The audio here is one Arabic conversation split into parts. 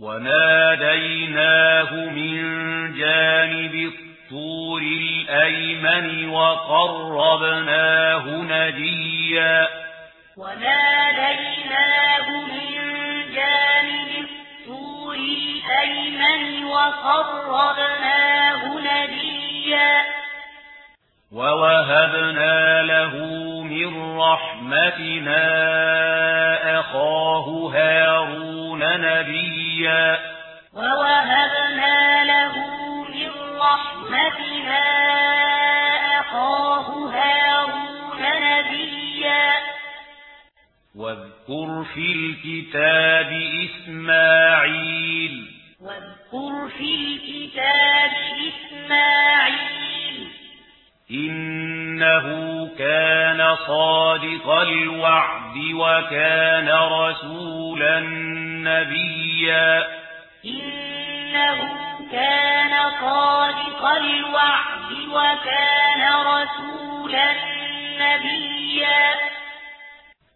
وناديناه من جانب الطور الأيمن وقربناه نجيا وناديناه من جانب الطور الأيمن وقربناه واذكر في الكتاب إسماعيل. واذكر في الكتاب إسماعيل. إنه كان صادق الوعد وكان رسولا نبيا. إنه كان صادق الوعد وكان رسولا نبيا.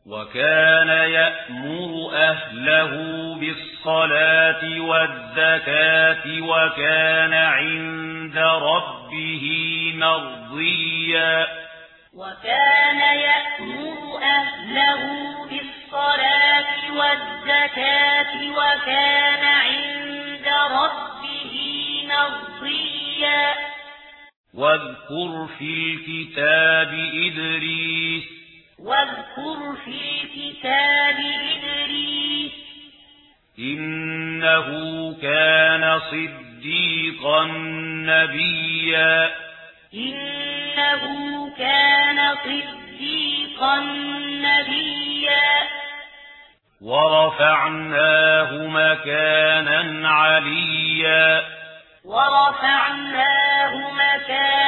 وكان يأمر أهله بالصلاة والزكاة وكان عند ربه مرضيا. وكان يأمر أهله بالصلاة والزكاة وكان عند ربه مرضيا. واذكر في الكتاب إدريس واذكر في كتاب إدريس. إنه كان صديقا نبيا. إنه كان صديقا نبيا. ورفعناه مكانا عليا. ورفعناه مكانا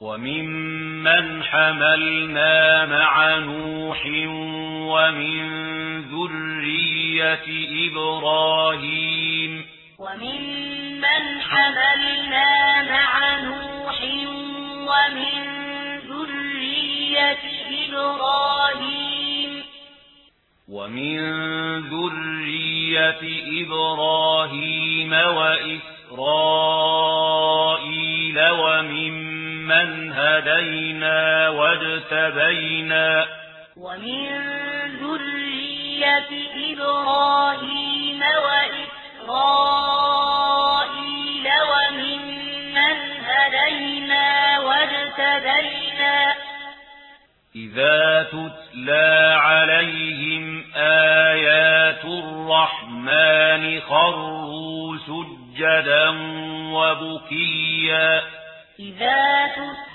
وَمِمَّنْ حَمَلْنَا مَعَ نُوحٍ وَمِنْ ذُرِّيَّةِ إِبْرَاهِيمَ. وَمِمَّنْ حَمَلْنَا مَعَ نُوحٍ وَمِنْ ذُرِّيَّةِ إِبْرَاهِيمَ. وَمِنْ ذُرِّيَّةِ إِبْرَاهِيمَ وَإِسْرَائِيلَ. هدينا واجتبينا ومن ذرية إبراهيم وإسرائيل وممن هدينا واجتبينا إذا تتلى عليهم آيات الرحمن خروا سجدا وبكيا إذا تتلى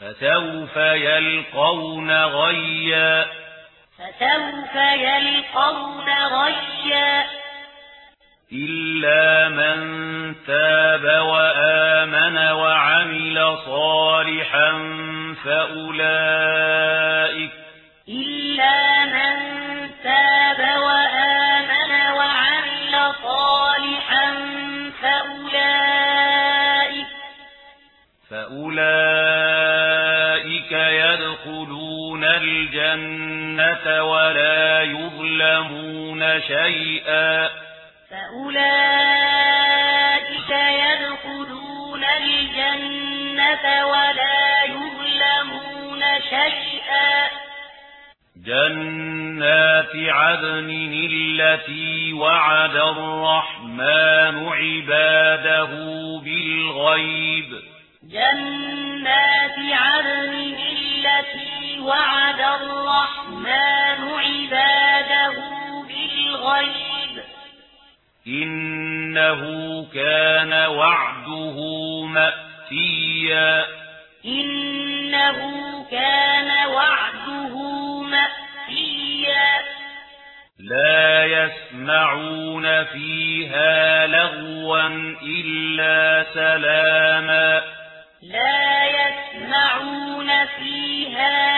فسوف يلقون غيا. فسوف يلقون غيا. إلا من تاب وآمن وعمل صالحا فأولئك إلا من تاب وآمن وعمل صالحا فأولئك فأولئك الجنة ولا يظلمون شيئا. فأولئك يدخلون الجنة ولا يظلمون شيئا. جنات عدن التي وعد الرحمن عباده بالغيب. جنات عدن التي وعد الرحمن عباده بالغيب. إنه كان وعده مأتيا. إنه كان وعده مأتيا. لا يسمعون فيها لغوا إلا سلاما. لا يسمعون فيها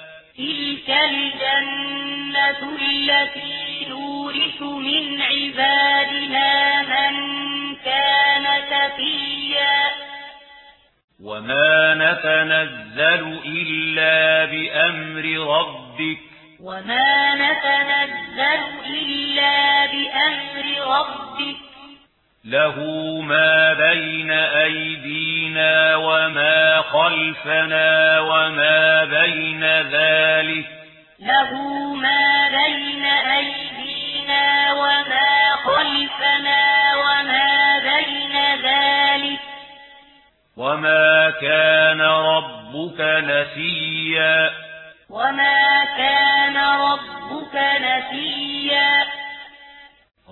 تلك الجنة التي نورث من عبادنا من كان تقيا. وما نتنزل إلا بأمر ربك. وما نتنزل إلا بأمر ربك. له ما بين أي خلفنا وما بين ذلك له ما بين أيدينا وما خلفنا وما بين ذلك وما كان ربك نسيا وما كان ربك نسيا